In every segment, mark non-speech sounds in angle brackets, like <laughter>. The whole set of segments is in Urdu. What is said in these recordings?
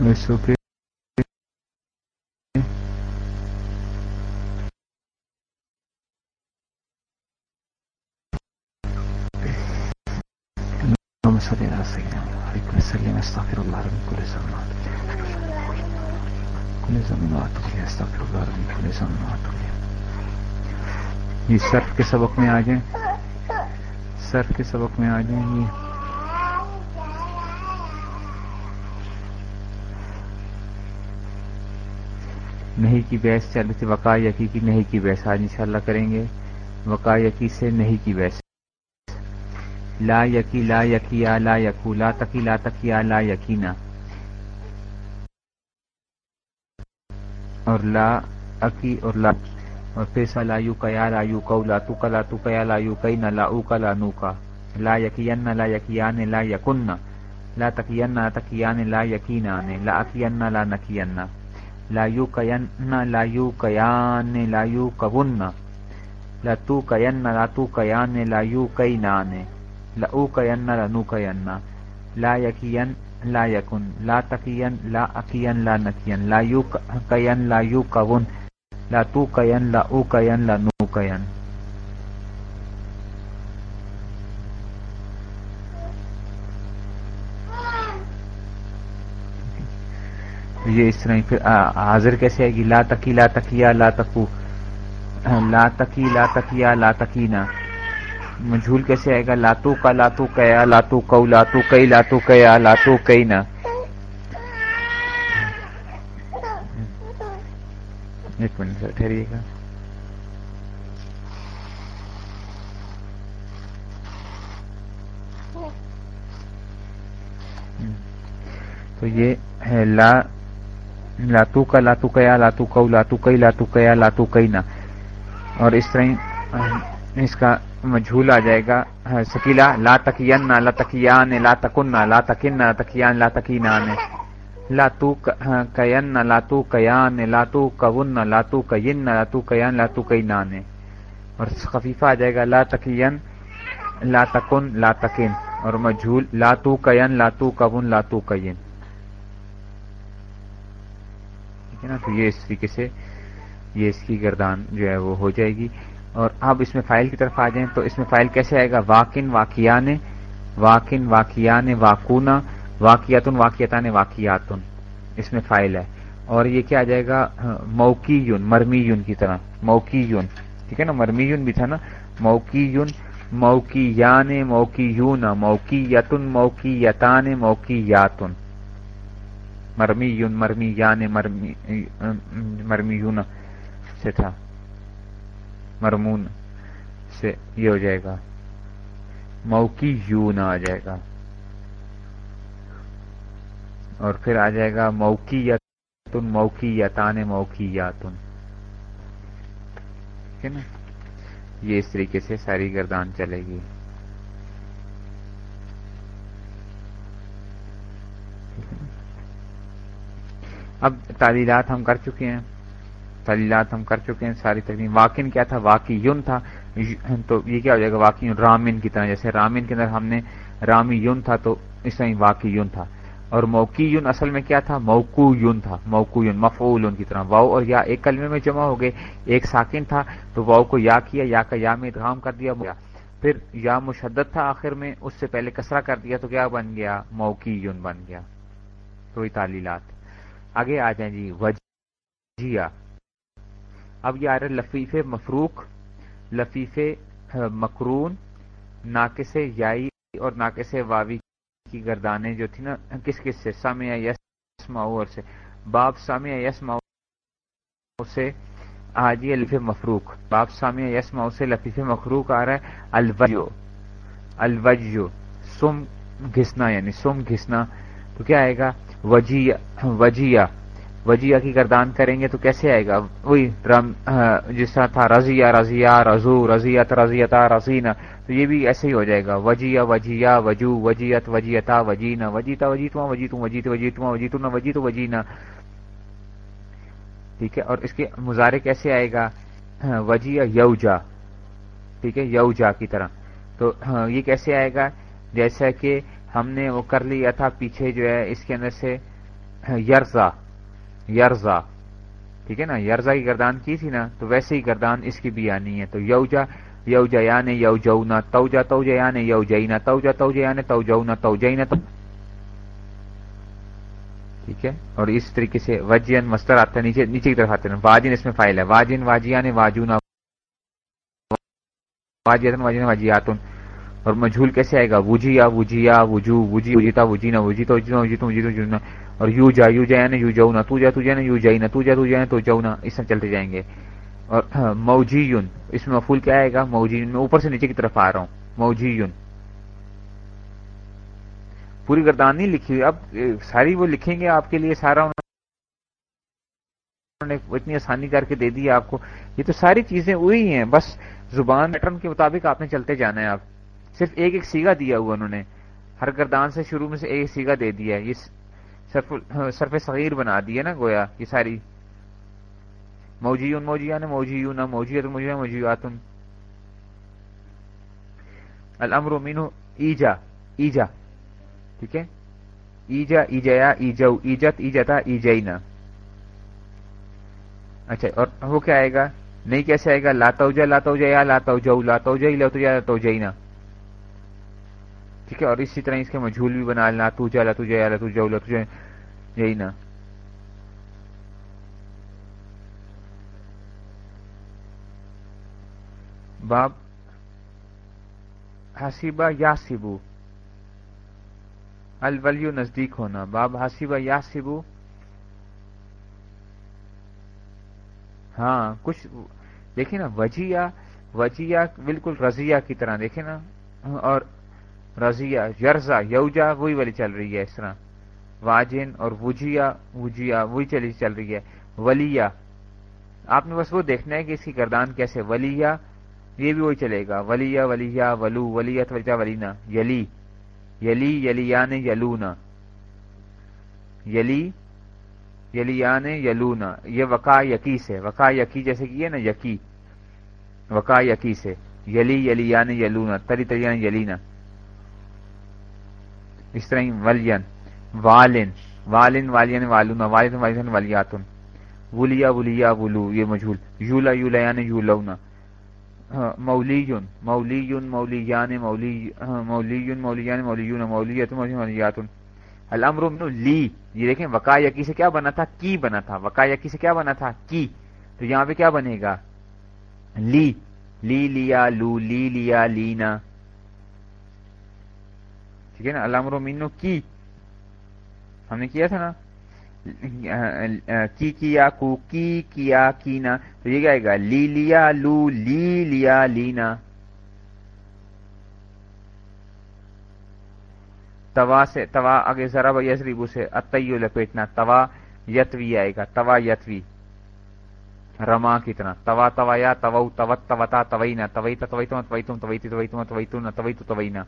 کے استغفر الله من كل كل واتوب استغفر الله من كل واتوب یہ صرف کے سبق میں آ جائیں صرف کے سبق میں آ جائیں یہ نہیں کی بحث چل رہی تھی وقا یقی کی نہیں کی بحث، آج انشاءاللہ کریں گے۔ وقا یقی سے نہیں کی بحث۔ لا یقی، لا یقیا، لا یقو، لا تقی، لا تقیا، لا یقینا۔ اور لا عقی اور لا۔ اور پیسا لا یو کا یا لا یو کو لا تو لا تو کا یا لا یو کئی نہ لا او کا لا نو کا لا یقین، لا یقیان، لا یقن لا تقین تقیان، لا یقینا۔ لا اقین، لا نقین۔ لایو کین لایو کیان لا یو کون کین لاتو کیان لا کئی نان لو کین لنو کین لا یقین لا یقن لا تقین لا عقین لا نقین لایو کین لایو کبن لاتو کین لا او کین لنو نو کین یہ اس طرح پھر حاضر کیسے آئے گی؟ لا تکی لا تکیا لا تکو. لا تکی لا تکیا لا تکینا. مجھول کیسے آئے گا؟ لاتو کا لاتو کیا لاتو کو لاتو کئی لاتو کیا لاتو کئی نا ایک منٹ سر ٹھہریے گا. تو یہ ہے لا لاتو کا لاتو کیا لاتو کو لاتو کئی لاتو کیا لاتو کئی نا اور اس طرح اس کا مجھول آ جائے گا۔ سکیلا، لا تکین لا تکیان لا تکن لا تکن تکیان، لا تکینان لا تو کین لا تو کیان لا تو کون لا تو کین لا کیان لا تو کینان اور خفیفہ آ جائے گا، لا تکین، لا تکن لا تکن۔ اور مجھول، لا تو کین لا تو کون لا تو کین ٹھیک ہے نا، تو یہ اس طریقے سے یہ اس کی گردان جو ہے وہ ہو جائے گی۔ اور اب اس میں فائل کی طرف آ جائیں تو اس میں فائل کیسے آئے گا؟ واکن واقعان واکن واقعان واقونا واقعتن واقعتان واقعات اس میں فائل ہے۔ اور یہ کیا آ جائے گا؟ موکی یون مرمی یون کی طرح۔ موکی یون ٹھیک ہے نا؟ مرمی یون بھی تھا نا۔ موکی یون موکی یان موکی یون موکی یتن موکی یتان موکی یاتن مرمی یون مرمی یان مرمی مرمی یون سے تھا۔ مرمون سے یہ ہو جائے گا۔ موکی یوں نہ آ جائے گا۔ اور پھر آ جائے گا موکی یا تن موکی یا تان موکی یا تن ٹھیک ہے نا؟ یہ اس طریقے سے ساری گردان چلے گی۔ اب تعلیلات ہم کر چکے ہیں۔ تلیلات ہم کر چکے ہیں، ساری تقریب واقن کیا تھا؟ واقعی یون تھا۔ تو یہ کیا ہو جائے گا؟ واقعی رامن کی طرح۔ جیسے رامن کے اندر ہم نے رامی یون تھا تو اس طرح واقعی یون تھا۔ اور موکی یون اصل میں کیا تھا؟ موکو یون تھا۔ موکو یون، مفعول یون کی طرح۔ واؤ اور یا ایک کلمے میں جمع ہو گئے، ایک ساکن تھا تو واؤ کو یا کیا، یا کا یا میں ادغام کر دیا پھر یا مشدد تھا آخر میں، اس سے پہلے کسرا کر دیا تو کیا بن گیا؟ موکی یون بن گیا۔ تو یہ تعلیلات۔ آگے آ جائیں جی وجیا اب یہ آ رہا لفیف مفروق لفیف مکرون ناقص یائی اور ناقص واوی کی گردانیں جو تھی نا، کس کس سے؟ سامع یس ماؤ سے۔ باب سامع یس ماؤ سے آجی الف مفروق۔ باب سامع یس ماؤ سے لفیف مفروق آ رہا ہے۔ الوجو الوجو، سم گھسنا یعنی سم گھسنا۔ تو کیا آئے گا؟ وجیہ وجیہ وجیہ کی گردان کریں گے تو کیسے آئے گا؟ وہی جس طرح تھا، رضیہ رضیہ، رضو، رضیت، رضیتا رضینا تو یہ بھی ایسے ہی ہو جائے گا۔ وجیہ وجیہ، وجو، وجیت، وجیتا، وجینا، وجیتا وجیتما وجیت وجیت وجیتما وجیت وجیت وجینا۔ ٹھیک ہے، اور اس کے مظاہرے کیسے آئے گا؟ ہاں، وجیہ یوجا۔ ٹھیک ہے، یوجا کی طرح۔ تو ہاں، یہ کیسے آئے گا؟ جیسا کہ ہم نے وہ کر لیا تھا پیچھے جو ہے، اس کے اندر سے یرزا یرزا، ٹھیک ہے نا؟ یرزا کی گردان کی تھی نا، تو ویسے ہی گردان اس کی بھی آنی ہے۔ تو یوجا یو جیا نے یو جونا تو جا تو جیا نے یو جینا تو جا تو نے تو جونا تو تو ٹھیک ہے؟ اور اس طریقے سے وجین مستر آتا ہے، نیچے نیچے کی طرف آتے ہیں واجن اس میں فائل ہے۔ واجن واجیا نے واجونا، واجیتن واجن واجیاتن۔ اور مجھول کیسے آئے گا؟ وجیا وجیا وجو، وجی وجیتا وجینا وجیتا وجیتا وجیتا وجیتا وجیتا اور یو جا یو جا یعنی یو جونا تو جا تو جا یو جائنا تو جا تو جا تو جونا اس میں چلتے جائیں گے۔ اور <clears throat> موجی یون اس میں مفول کیا آئے گا؟ موجی میں اوپر سے نیچے کی طرف آ رہا ہوں۔ موجی یون پوری گردان نہیں لکھی ہوئی۔ اب ساری وہ لکھیں گے آپ کے لیے سارا۔ انہوں نے اتنی آسانی کر کے دے دی آپ کو۔ یہ تو ساری چیزیں وہی ہیں۔ بس زبان پیٹرن کے مطابق آپ نے چلتے جانا ہے۔ آپ صرف ایک ایک سیگا دیا ہوا انہوں نے۔ ہر گردان سے شروع میں سے ایک سیگا دے دیا۔ ہے یہ ہاں، صرف صغیر بنا دیا نا گویا یہ ساری۔ موجی موجیا نے موجی نہ موجیت موجی موجیات الامر مینو ایجا ایجا، ٹھیک ہے؟ ایجا ایجیا ایجو، ایجت، ایجتا، ایجینا۔ اچھا اور وہ کیا آئے گا؟ نہیں کیسے آئے گا؟ لاتا جا لاتا یا لاتا جو لاتا جا لاتا جا لاتا جینا ٹھیک ہے، اور اسی طرح اس کے مجھول بھی بنا لینا تو جا لاتو جا لاتو جو باب حسیبہ یا سبو الولیو نزدیک ہونا۔ باب حسیبہ یا سبو ہاں کچھ دیکھیں نا، وجیہ وجیہ بالکل رضیہ کی طرح دیکھیں نا۔ اور رضیہ، یرزا، یوجا، وہی والی چل رہی ہے اس طرح۔ واجن اور وجیا وجیا وہی چلی چل رہی ہے۔ ولیہ۔ آپ نے بس وہ دیکھنا ہے کہ اس کی گردان کیسے ولیہ، یہ بھی وہی چلے گا۔ ولیہ ولیہ، ولو ولیت وجہ ولینا۔ یلی۔ یلی، یلیان، یلونا۔ یلی، یلیان، یلونا۔ یہ وقا، یقی سے۔ وقا، یقی جیسے کہ نا، یقی۔ وقا، یقی سے۔ یلی، یلیان، یلونا۔ تری، تریان، یلینا۔ اس طرح ولین، والن والن، والین، والونا والن والن ولیاتن۔ ولیا ولیا، ولو، یہ مجھول۔ یولا یولیان یولونا۔ ہاں، مولیون مولیون، مولیان، مولی ہاں، مولیون، مولیان، مولیون، مولیت مولیات الامر من لی، یہ دیکھیں وقا یقی سے کیا بنا تھا؟ کی بنا تھا۔ وقا یقی سے کیا بنا تھا؟ کی۔ تو یہاں پہ کیا بنے گا؟ لی۔ لی، لیا، لو، لی، لیا، لینا۔ ٹھیک ہے نا الامر مینو کی ہم نے کیا تھا نا کی کیا کو کی کیا کینا تو یہ کیا گا لی لیا لو لی لیا لینا توا سے توا اگے ذرا یزریبو سے اتو لپیٹنا توا یتوی آئے گا توا یتوی رما کی طرح توا توا یا تو توت توتا توینا توئی توئی تم توئی تم توئی توئی تم توئی تم توئی تو توینا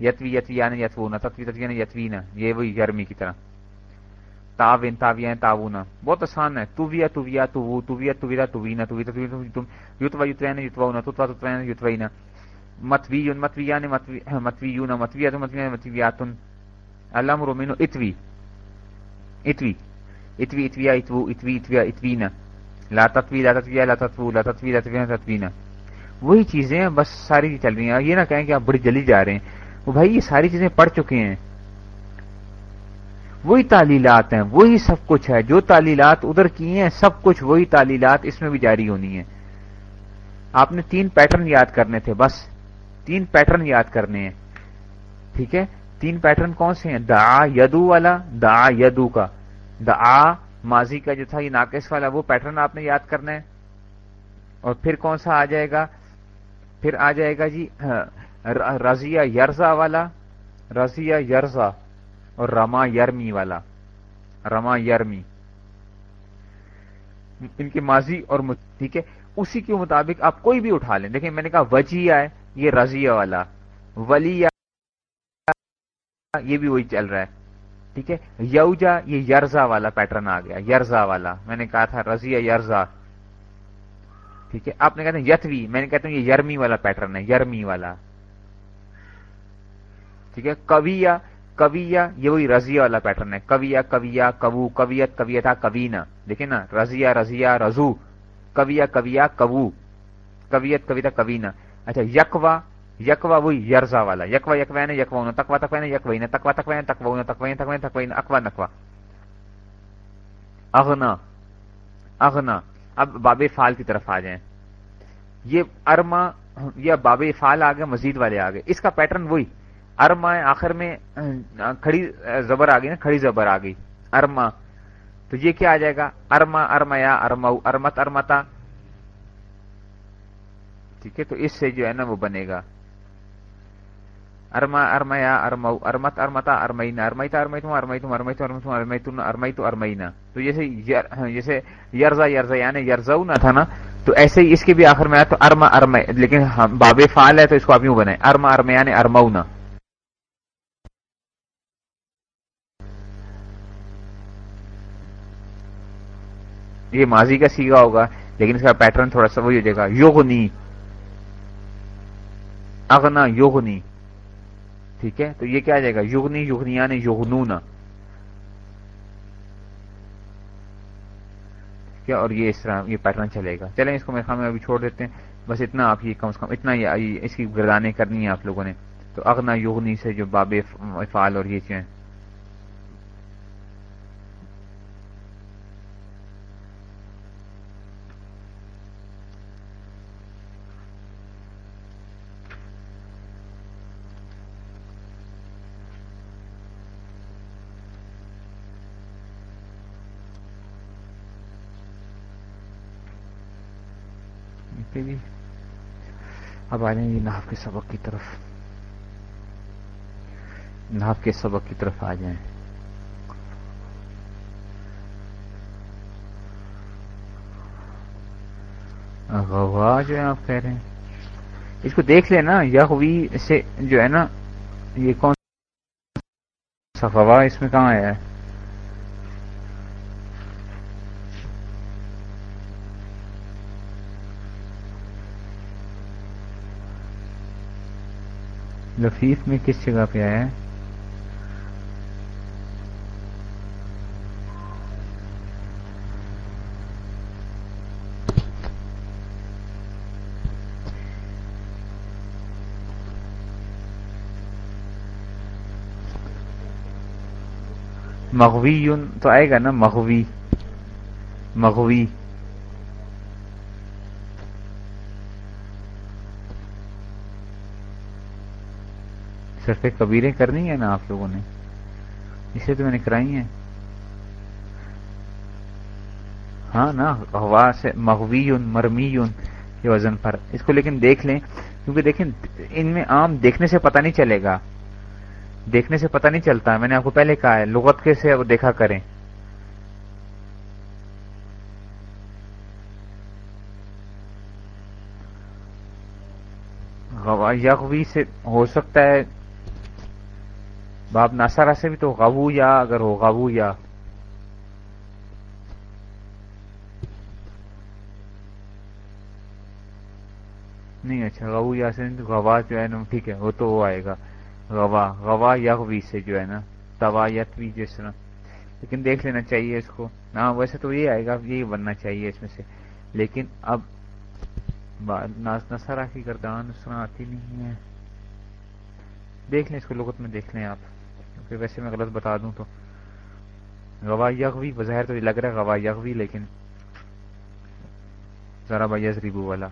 یتوی یتوی یعنی یتونا تتوی تتوی یعنی یتوینا یہ وہی گرمی کی طرح۔ تاوین تاویا تاونا بہت آسان ہے۔ تو ویا تو ویا تو وہ تو ویا تو ویا تو وینا تو ویا تو تم یوتوا یوتوینا یوتوا تتوا تتوینا یوتوینا متوی یون متوی یعنی متوی ہاں، متوی الامر منو اتوی۔ اتوی۔ اتوی اتویا اتو اتوی اتویا اتوینا لا تتوی، لا تتویا لا تتو لا تتوی، لا تتوینا تتوینا وہی چیزیں ہیں، بس ساری چل رہی ہیں۔ یہ نہ کہیں کہ آپ بڑی جلدی جا رہے ہیں۔ وہ بھائی یہ ساری چیزیں پڑھ چکے ہیں۔ وہی تعلیلات ہیں، وہی سب کچھ ہے۔ جو تعلیلات ادھر کی ہیں، سب کچھ وہی تعلیلات اس میں بھی جاری ہونی ہے آپ نے تین پیٹرن یاد کرنے تھے، بس تین پیٹرن یاد کرنے ہیں۔ ٹھیک ہے؟ تین پیٹرن کون سے ہیں؟ دا یدو والا دا یدو کا۔ دا ماضی کا جو تھا، یہ ناقص والا، وہ پیٹرن آپ نے یاد کرنا ہے۔ اور پھر کون سا آ جائے گا؟ پھر آ جائے گا جی ہاں۔ رضیہ یرزا والا، رضیہ یرزا اور رما یرمی والا، رما یرمی۔ ان کے ماضی اور ٹھیک ہے؟ اسی کے مطابق آپ کوئی بھی اٹھا لیں۔ دیکھیں میں نے کہا وجیہ ہے، یہ رضیہ والا ولی یہ بھی وہی چل رہا ہے۔ ٹھیک ہے؟ یوجا، یہ یرزا والا پیٹرن آ گیا، یرزا والا۔ میں نے کہا تھا رضیہ یرزا۔ ٹھیک ہے؟ آپ نے کہتے ہیں یتوی، میں نے کہتا ہوں یہ یرمی والا پیٹرن ہے، یرمی والا۔ ٹھیک ہے؟ کویا کبیا یہ وہی رضیہ والا پیٹرن ہے۔ کبیا کبیا کبو کبیت کبیتا کبینا دیکھیں نا، رضیہ رضیہ، رضو۔ کبیا کبیا کبو کبیت کبیتا کبینا اچھا یکوا یکوا وہی یرزا والا۔ یکوا یکوا یکوا تکوا تکوا یکوئی تکوا تکوا تکوا تکوا تکوا تکوا اکوا، نکوا۔ اغنا اغنا۔ اب باب فال کی طرف آ جائیں۔ یہ ارما یا باب فال آ مزید والے آ گئے اس کا پیٹرن وہی۔ ارما آخر میں کھڑی زبر آ گئی نا، کھڑی زبر آ گئی۔ ارما۔ تو یہ کیا آ جائے گا؟ ارما ارما یا ارما ارمت، ارمتا۔ ٹھیک ہے، تو اس سے جو ہے نا وہ بنے گا۔ ارما ارمیا ارم ارمت، ارمتا ارمئین ارمیتا ارمیتم ارمیتم ارمیتم ارمیتم ارمیتم ارمیتو ارمینا تو جیسے جیسے یرزا یرزا یعنی یرزو نہ تھا نا، تو ایسے ہی اس کے بھی آخر میں آیا تو ارما ارم لیکن باب فعال ہے تو اس کو آپ یوں بنائیں۔ ارما ارم یعنی ارمونا یہ ماضی کا سیگا ہوگا، لیکن اس کا پیٹرن تھوڑا سا وہی ہو جائے گا، یوگنی۔ اغنا یوگنی۔ ٹھیک ہے؟ تو یہ کیا جائے گا؟ یغنی یغنیا نے یغنونا کیا اور یہ اس طرح یہ پیٹرن چلے گا۔ چلیں، اس کو میرے خیال میں ابھی چھوڑ دیتے ہیں۔ بس اتنا آپ یہ کم از کم، اتنا اس کی گردانیں کرنی ہے آپ لوگوں نے۔ تو اغنا یغنی سے جو باب فعال اور یہ چیزیں بھی اب آ جائیں گے ناف کے سبق کی طرف۔ ناف کے سبق کی طرف آ جائیں۔ غوا جو ہے آپ کہہ رہے ہیں۔ اس کو دیکھ لیں نا یغوی سے جو ہے نا، یہ کون سا غوا اس میں کہاں آیا ہے؟ لفیف میں کس جگہ پہ آیا ہے؟ مغوی تو آئے گا نا مغوی مغوی۔ صرف کبیریں کرنی ہیں نا آپ لوگوں نے؟ اسے تو میں نے کرائی ہیں۔ ہاں نا، ہوا سے مغوی مرمی کے وزن پر۔ اس کو لیکن دیکھ لیں، کیونکہ دیکھیں، ان میں عام دیکھنے سے پتہ نہیں چلے گا۔ دیکھنے سے پتہ نہیں چلتا۔ میں نے آپ کو پہلے کہا ہے، لغت کے سے دیکھا کریں۔ یغوی سے ہو سکتا ہے باب ناسارا سے بھی تو غبو یا اگر ہو غبو یا نہیں اچھا غبو یا سے غوا جو ہے نا، ٹھیک ہے، وہ تو وہ آئے گا۔ غوا غوا یغوی سے جو ہے نا توایت بھی جس طرح۔ لیکن دیکھ لینا چاہیے اس کو۔ ہاں ویسے تو یہ آئے گا یہی بننا چاہیے اس میں سے۔ لیکن اب نسرا کی گردان سنا آتی نہیں ہے۔ دیکھ لیں اس کو، لغت میں دیکھ لیں آپ۔ کیونکہ ویسے میں غلط بتا دوں تو۔ گواہ یغوی، بظاہر تو لگ رہا ہے گواہ یغوی، لیکن ذرا بھائی ریبو والا۔